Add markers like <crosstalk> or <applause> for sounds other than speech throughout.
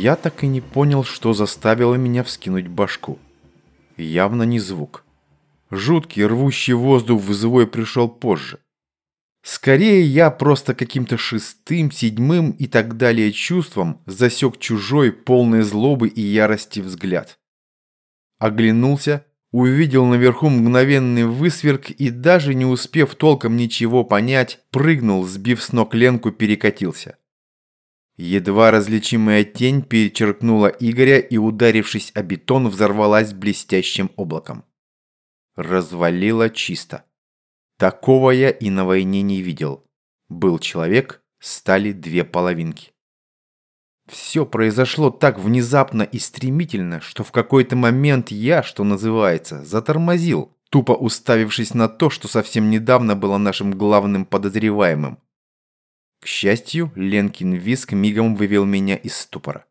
Я так и не понял, что заставило меня вскинуть башку. Явно не звук. Жуткий рвущий воздух в пришел позже. Скорее, я просто каким-то шестым, седьмым и так далее чувством засек чужой, полный злобы и ярости взгляд. Оглянулся, увидел наверху мгновенный высверк и даже не успев толком ничего понять, прыгнул, сбив с ног Ленку, перекатился. Едва различимая тень перечеркнула Игоря и, ударившись о бетон, взорвалась блестящим облаком. Развалило чисто. Такого я и на войне не видел. Был человек, стали две половинки. Все произошло так внезапно и стремительно, что в какой-то момент я, что называется, затормозил, тупо уставившись на то, что совсем недавно было нашим главным подозреваемым. К счастью, Ленкин виск мигом вывел меня из ступора.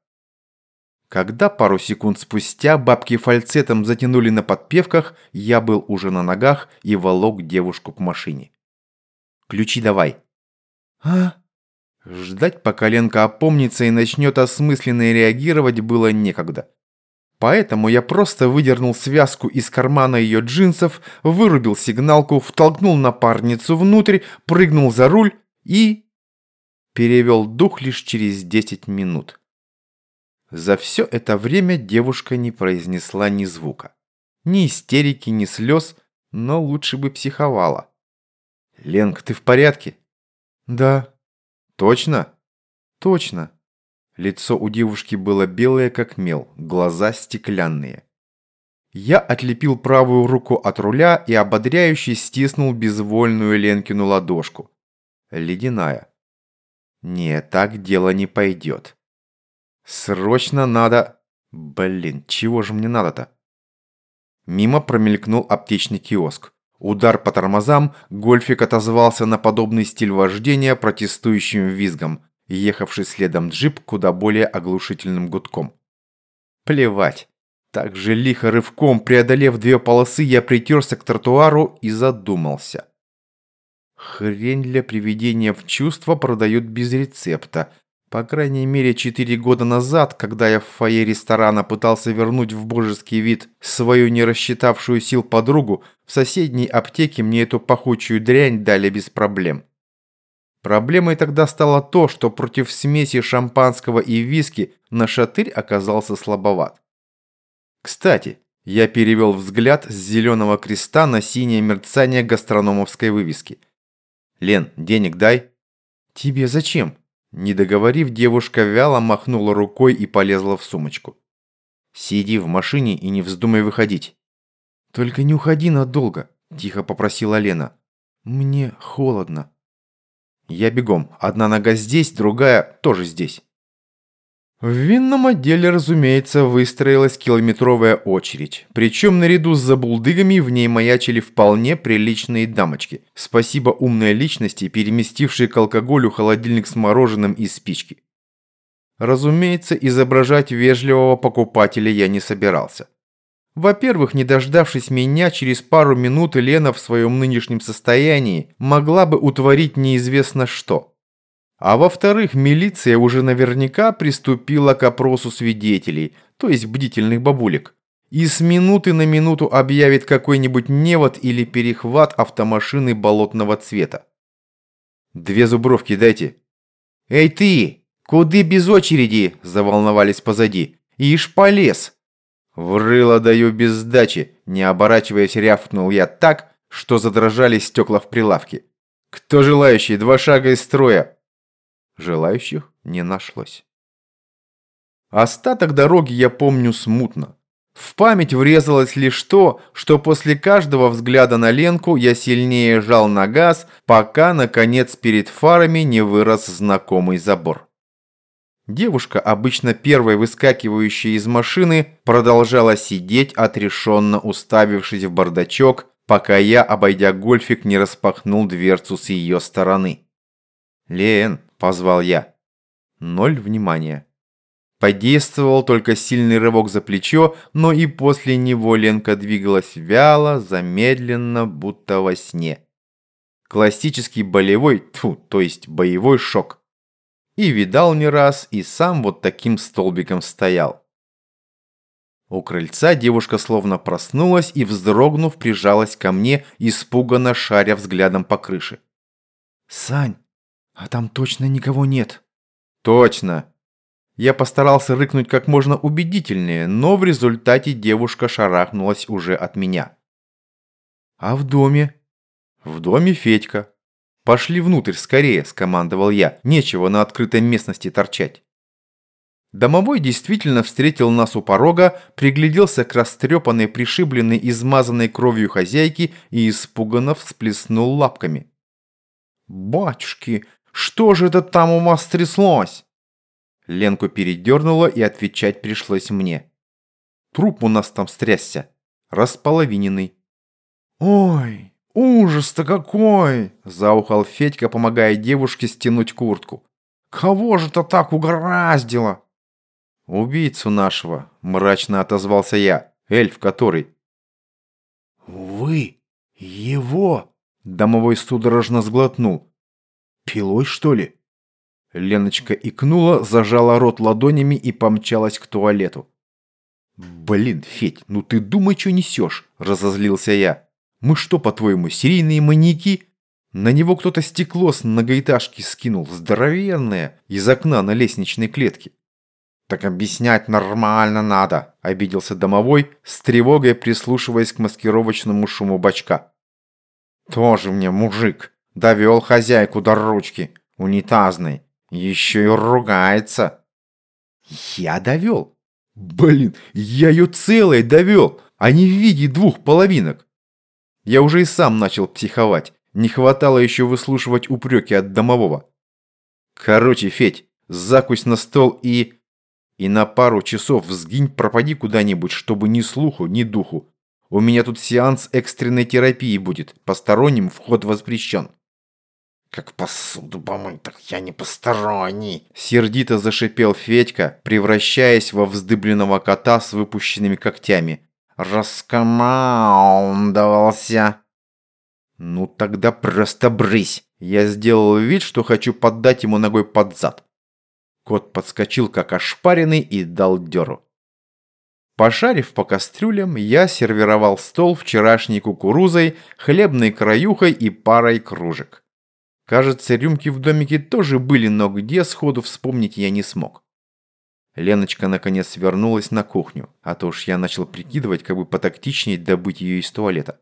Когда пару секунд спустя бабки фальцетом затянули на подпевках, я был уже на ногах и волок девушку к машине. «Ключи давай». «А?» Ждать, пока Ленка опомнится и начнет осмысленно реагировать, было некогда. Поэтому я просто выдернул связку из кармана ее джинсов, вырубил сигналку, втолкнул напарницу внутрь, прыгнул за руль и... Перевел дух лишь через 10 минут. За все это время девушка не произнесла ни звука. Ни истерики, ни слез, но лучше бы психовала. «Ленка, ты в порядке?» «Да». «Точно?» «Точно». Лицо у девушки было белое, как мел, глаза стеклянные. Я отлепил правую руку от руля и ободряюще стиснул безвольную Ленкину ладошку. Ледяная. «Нет, так дело не пойдет». Срочно надо... Блин, чего же мне надо-то? Мимо промелькнул аптечный киоск. Удар по тормозам, гольфик отозвался на подобный стиль вождения протестующим визгом, ехавший следом джип куда более оглушительным гудком. Плевать. Так же лихо рывком, преодолев две полосы, я притерся к тротуару и задумался. Хрень для приведения в чувство продают без рецепта, по крайней мере, четыре года назад, когда я в фойе ресторана пытался вернуть в божеский вид свою не рассчитавшую сил подругу, в соседней аптеке мне эту пахучую дрянь дали без проблем. Проблемой тогда стало то, что против смеси шампанского и виски на шатырь оказался слабоват. Кстати, я перевел взгляд с зеленого креста на синее мерцание гастрономовской вывески. «Лен, денег дай». «Тебе зачем?» Не договорив, девушка вяло махнула рукой и полезла в сумочку. «Сиди в машине и не вздумай выходить». «Только не уходи надолго», – тихо попросила Лена. «Мне холодно». «Я бегом. Одна нога здесь, другая тоже здесь». В винном отделе, разумеется, выстроилась километровая очередь. Причем наряду с забулдыгами в ней маячили вполне приличные дамочки. Спасибо умной личности, переместившей к алкоголю холодильник с мороженым и спички. Разумеется, изображать вежливого покупателя я не собирался. Во-первых, не дождавшись меня, через пару минут Лена в своем нынешнем состоянии могла бы утворить неизвестно что. А во-вторых, милиция уже наверняка приступила к опросу свидетелей, то есть бдительных бабулек. И с минуты на минуту объявит какой-нибудь невод или перехват автомашины болотного цвета. «Две зубровки дайте». «Эй ты! Куды без очереди?» – заволновались позади. «Ишь полез!» «Врыло даю без сдачи!» – не оборачиваясь, рявкнул я так, что задрожали стекла в прилавке. «Кто желающий? Два шага из строя!» Желающих не нашлось. Остаток дороги я помню смутно. В память врезалось лишь то, что после каждого взгляда на Ленку я сильнее жал на газ, пока, наконец, перед фарами не вырос знакомый забор. Девушка, обычно первой выскакивающая из машины, продолжала сидеть, отрешенно уставившись в бардачок, пока я, обойдя гольфик, не распахнул дверцу с ее стороны. «Лен, позвал я. Ноль внимания. Подействовал только сильный рывок за плечо, но и после него Ленка двигалась вяло, замедленно, будто во сне. Классический болевой, тьфу, то есть боевой шок. И видал не раз, и сам вот таким столбиком стоял. У крыльца девушка словно проснулась и, вздрогнув, прижалась ко мне, испуганно шаря взглядом по крыше. «Сань, а там точно никого нет?» «Точно!» Я постарался рыкнуть как можно убедительнее, но в результате девушка шарахнулась уже от меня. «А в доме?» «В доме Федька». «Пошли внутрь, скорее», – скомандовал я. «Нечего на открытой местности торчать». Домовой действительно встретил нас у порога, пригляделся к растрепанной, пришибленной, измазанной кровью хозяйке и испуганно всплеснул лапками. «Батюшки, что же это там у вас тряслось?» Ленку передернуло и отвечать пришлось мне. Труп у нас там стрясся, располовиненный. «Ой, ужас-то какой!» – заухал Федька, помогая девушке стянуть куртку. «Кого же то так угораздило?» «Убийцу нашего», – мрачно отозвался я, эльф который. «Вы? Его?» – домовой судорожно сглотнул. «Пилой, что ли?» Леночка икнула, зажала рот ладонями и помчалась к туалету. «Блин, Федь, ну ты думай, что несешь!» – разозлился я. «Мы что, по-твоему, серийные маньяки?» На него кто-то стекло с многоэтажки скинул, здоровенное, из окна на лестничной клетке. «Так объяснять нормально надо», – обиделся домовой, с тревогой прислушиваясь к маскировочному шуму бачка. «Тоже мне мужик. Довел хозяйку до ручки. Унитазной. Еще и ругается». «Я довел? Блин, я ее целой довел, а не в виде двух половинок». Я уже и сам начал психовать. Не хватало еще выслушивать упреки от домового. «Короче, Федь, закусь на стол и...» И на пару часов сгинь, пропади куда-нибудь, чтобы ни слуху, ни духу. У меня тут сеанс экстренной терапии будет. Посторонним вход воспрещен. «Как посуду помыть, так я не посторонний!» Сердито зашипел Федька, превращаясь во вздыбленного кота с выпущенными когтями. «Раскомандовался!» «Ну тогда просто брысь!» Я сделал вид, что хочу поддать ему ногой под зад. Кот подскочил, как ошпаренный, и дал дёру. Пошарив по кастрюлям, я сервировал стол вчерашней кукурузой, хлебной краюхой и парой кружек. Кажется, рюмки в домике тоже были, но где сходу вспомнить я не смог. Леночка наконец вернулась на кухню, а то уж я начал прикидывать, как бы потактичнее добыть ее из туалета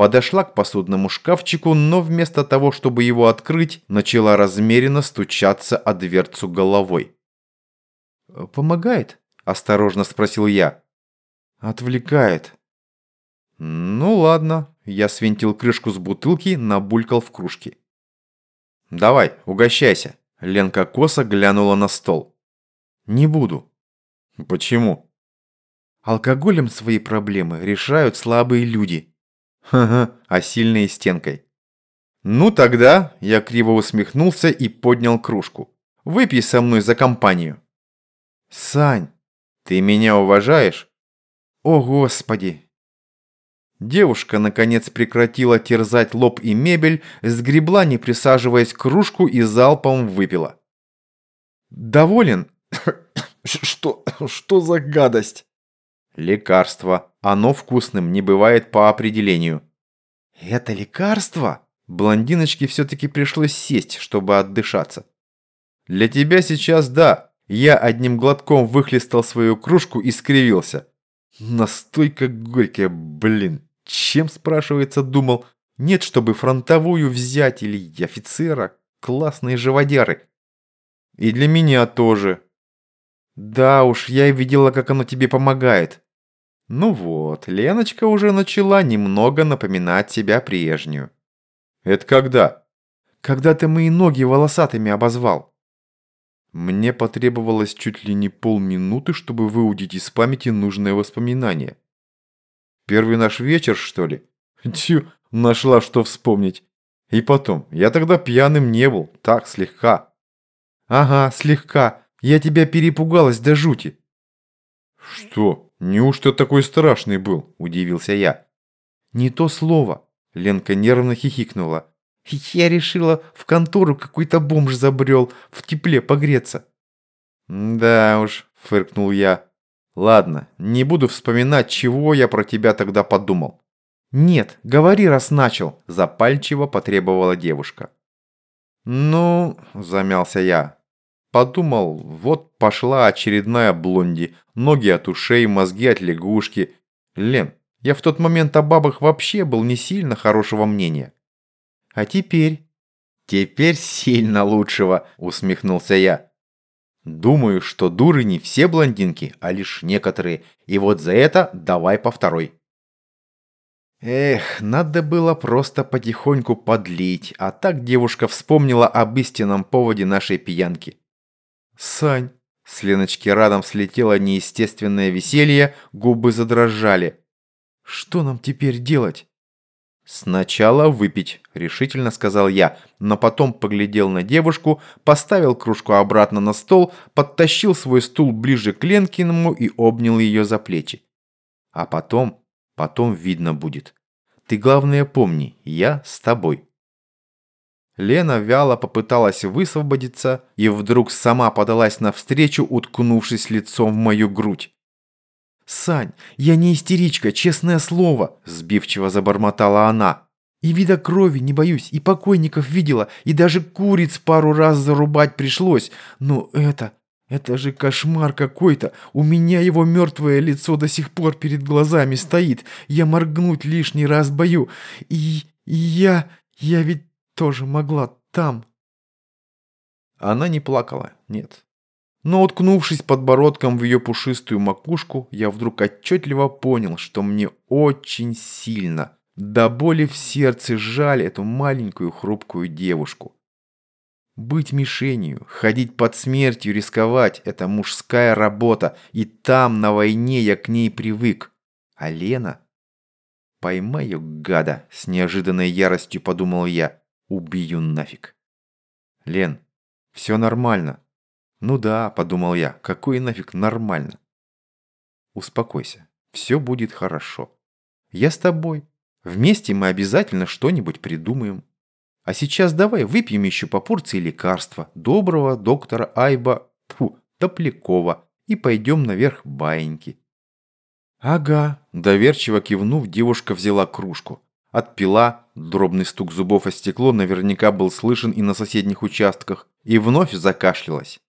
подошла к посудному шкафчику, но вместо того, чтобы его открыть, начала размеренно стучаться о дверцу головой. «Помогает?» – осторожно спросил я. «Отвлекает». «Ну ладно», – я свинтил крышку с бутылки, набулькал в кружке. «Давай, угощайся», – Ленка косо глянула на стол. «Не буду». «Почему?» «Алкоголем свои проблемы решают слабые люди», Ха-ха, а сильной стенкой. Ну тогда я криво усмехнулся и поднял кружку. Выпей со мной за компанию. Сань, ты меня уважаешь? О, Господи! Девушка, наконец, прекратила терзать лоб и мебель, сгребла, не присаживаясь, кружку и залпом выпила. «Доволен?» <coughs> «Что... что за гадость?» Лекарство. Оно вкусным не бывает по определению. Это лекарство? Блондиночке все-таки пришлось сесть, чтобы отдышаться. Для тебя сейчас да. Я одним глотком выхлестал свою кружку и скривился. Настойка горькая, блин. Чем, спрашивается, думал? Нет, чтобы фронтовую взять или офицера. Классные живодеры. И для меня тоже. Да уж, я и видела, как оно тебе помогает. Ну вот, Леночка уже начала немного напоминать себя прежнюю. Это когда? Когда ты мои ноги волосатыми обозвал. Мне потребовалось чуть ли не полминуты, чтобы выудить из памяти нужное воспоминание. Первый наш вечер, что ли? <laughs> Тю, нашла что вспомнить. И потом, я тогда пьяным не был, так, слегка. Ага, слегка. Я тебя перепугалась до жути». «Что? Неужто такой страшный был?» – удивился я. «Не то слово», – Ленка нервно хихикнула. Я решила, в контору какой-то бомж забрел, в тепле погреться. Да уж, фыркнул я. Ладно, не буду вспоминать, чего я про тебя тогда подумал. Нет, говори, раз начал, запальчиво потребовала девушка. Ну, замялся я. Подумал, вот пошла очередная блонди. Ноги от ушей, мозги от лягушки. Лен, я в тот момент о бабах вообще был не сильно хорошего мнения. А теперь? Теперь сильно лучшего, усмехнулся я. Думаю, что дуры не все блондинки, а лишь некоторые. И вот за это давай по второй. Эх, надо было просто потихоньку подлить, а так девушка вспомнила об истинном поводе нашей пьянки. «Сань!» С Леночки радом слетело неестественное веселье, губы задрожали. «Что нам теперь делать?» «Сначала выпить», – решительно сказал я, но потом поглядел на девушку, поставил кружку обратно на стол, подтащил свой стул ближе к Ленкиному и обнял ее за плечи. «А потом, потом видно будет. Ты главное помни, я с тобой». Лена вяло попыталась высвободиться и вдруг сама подалась навстречу, уткнувшись лицом в мою грудь. «Сань, я не истеричка, честное слово!» – сбивчиво забормотала она. «И вида крови не боюсь, и покойников видела, и даже куриц пару раз зарубать пришлось. Но это... это же кошмар какой-то. У меня его мертвое лицо до сих пор перед глазами стоит. Я моргнуть лишний раз бою. И... и я... я ведь тоже могла там...» Она не плакала, нет. Но уткнувшись подбородком в ее пушистую макушку, я вдруг отчетливо понял, что мне очень сильно, до боли в сердце жаль эту маленькую хрупкую девушку. Быть мишенью, ходить под смертью, рисковать – это мужская работа, и там, на войне, я к ней привык. А Лена? Поймаю, гада, с неожиданной яростью подумал я. Убью нафиг. Лен, все нормально. «Ну да», – подумал я, – «какой нафиг нормально?» «Успокойся, все будет хорошо. Я с тобой. Вместе мы обязательно что-нибудь придумаем. А сейчас давай выпьем еще по порции лекарства доброго доктора Айба, фу, Топлякова, и пойдем наверх баиньки». «Ага», – доверчиво кивнув, девушка взяла кружку. Отпила, дробный стук зубов о стекло наверняка был слышен и на соседних участках, и вновь закашлялась.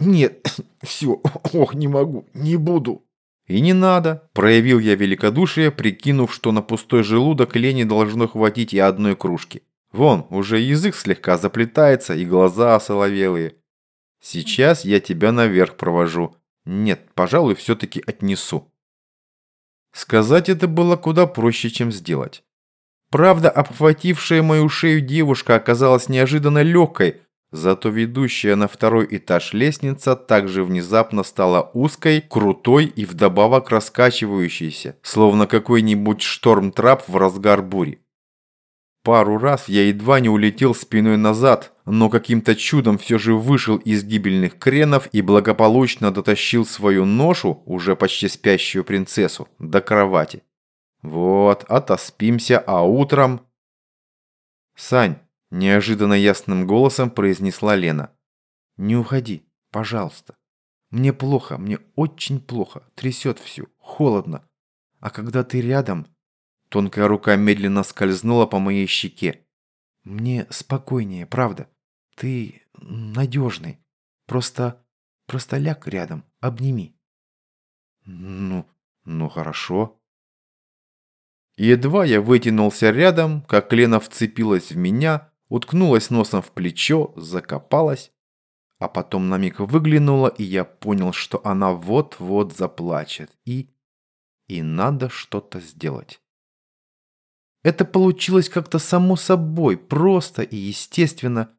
«Нет, <coughs> все, <coughs> ох, не могу, не буду». «И не надо», – проявил я великодушие, прикинув, что на пустой желудок Лене должно хватить и одной кружки. Вон, уже язык слегка заплетается и глаза осоловелые. Сейчас я тебя наверх провожу. Нет, пожалуй, все-таки отнесу. Сказать это было куда проще, чем сделать. Правда, обхватившая мою шею девушка оказалась неожиданно легкой, Зато ведущая на второй этаж лестница также внезапно стала узкой, крутой и вдобавок раскачивающейся, словно какой-нибудь шторм-трап в разгар бури. Пару раз я едва не улетел спиной назад, но каким-то чудом все же вышел из гибельных кренов и благополучно дотащил свою ношу, уже почти спящую принцессу, до кровати. Вот, отоспимся, а утром... Сань, Неожиданно ясным голосом произнесла Лена. «Не уходи, пожалуйста. Мне плохо, мне очень плохо. Трясет всю, холодно. А когда ты рядом...» Тонкая рука медленно скользнула по моей щеке. «Мне спокойнее, правда. Ты надежный. Просто... просто ляг рядом, обними». «Ну, ну хорошо». Едва я вытянулся рядом, как Лена вцепилась в меня, уткнулась носом в плечо, закопалась, а потом на миг выглянула, и я понял, что она вот-вот заплачет, и... и надо что-то сделать. Это получилось как-то само собой, просто и естественно.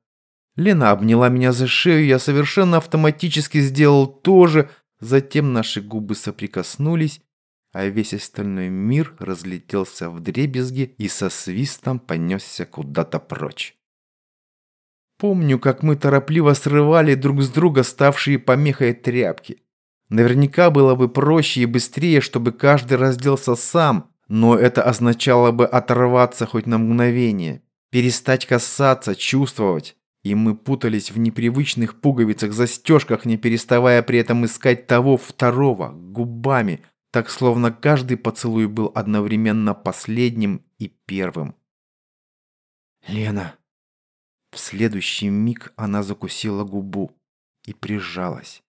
Лена обняла меня за шею, я совершенно автоматически сделал то же, затем наши губы соприкоснулись, а весь остальной мир разлетелся в дребезги и со свистом понесся куда-то прочь. Помню, как мы торопливо срывали друг с друга ставшие помехой тряпки. Наверняка было бы проще и быстрее, чтобы каждый разделся сам, но это означало бы оторваться хоть на мгновение. перестать касаться, чувствовать. И мы путались в непривычных пуговицах-застежках, не переставая при этом искать того второго, губами, так словно каждый поцелуй был одновременно последним и первым. «Лена!» В следующий миг она закусила губу и прижалась.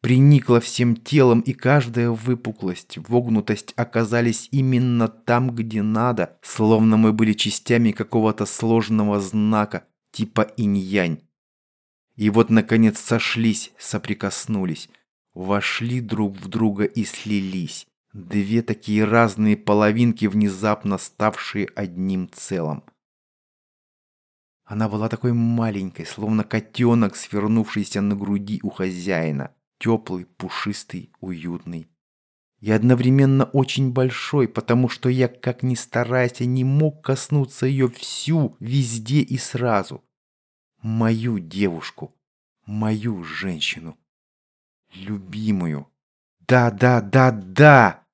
Приникла всем телом, и каждая выпуклость, вогнутость оказались именно там, где надо, словно мы были частями какого-то сложного знака, типа инь-янь. И вот, наконец, сошлись, соприкоснулись, вошли друг в друга и слились. Две такие разные половинки, внезапно ставшие одним целым. Она была такой маленькой, словно котенок, свернувшийся на груди у хозяина. Теплый, пушистый, уютный. И одновременно очень большой, потому что я, как ни стараясь, не мог коснуться ее всю, везде и сразу. Мою девушку, мою женщину, любимую. Да, да, да, да!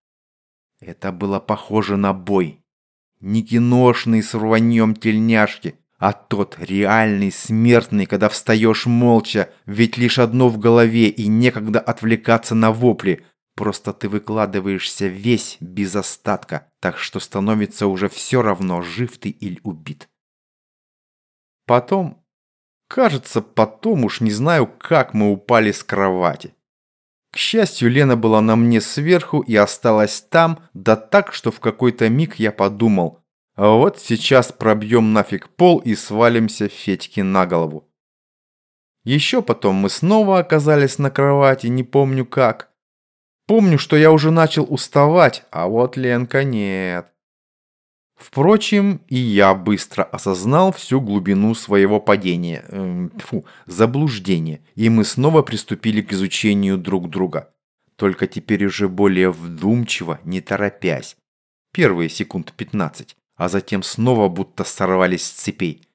Это было похоже на бой. Не киношный с рваньем тельняшки, а тот реальный смертный, когда встаешь молча, ведь лишь одно в голове и некогда отвлекаться на вопли. Просто ты выкладываешься весь без остатка, так что становится уже все равно, жив ты или убит. Потом, кажется, потом уж не знаю, как мы упали с кровати. К счастью, Лена была на мне сверху и осталась там, да так, что в какой-то миг я подумал, вот сейчас пробьем нафиг пол и свалимся Федьке на голову. Еще потом мы снова оказались на кровати, не помню как. Помню, что я уже начал уставать, а вот Ленка нет. Впрочем, и я быстро осознал всю глубину своего падения, э, фу, заблуждения, и мы снова приступили к изучению друг друга. Только теперь уже более вдумчиво, не торопясь. Первые секунд 15 а затем снова будто сорвались с цепей.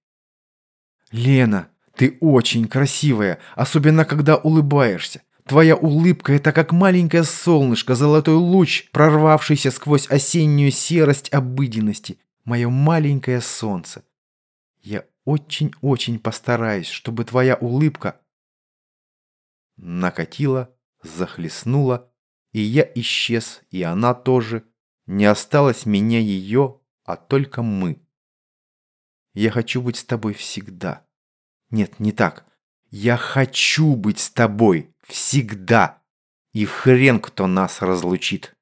«Лена, ты очень красивая, особенно когда улыбаешься. Твоя улыбка – это как маленькое солнышко, золотой луч, прорвавшийся сквозь осеннюю серость обыденности. Мое маленькое солнце. Я очень-очень постараюсь, чтобы твоя улыбка накатила, захлестнула, и я исчез, и она тоже. Не осталось меня ее, а только мы. Я хочу быть с тобой всегда. Нет, не так. Я хочу быть с тобой всегда. И хрен кто нас разлучит.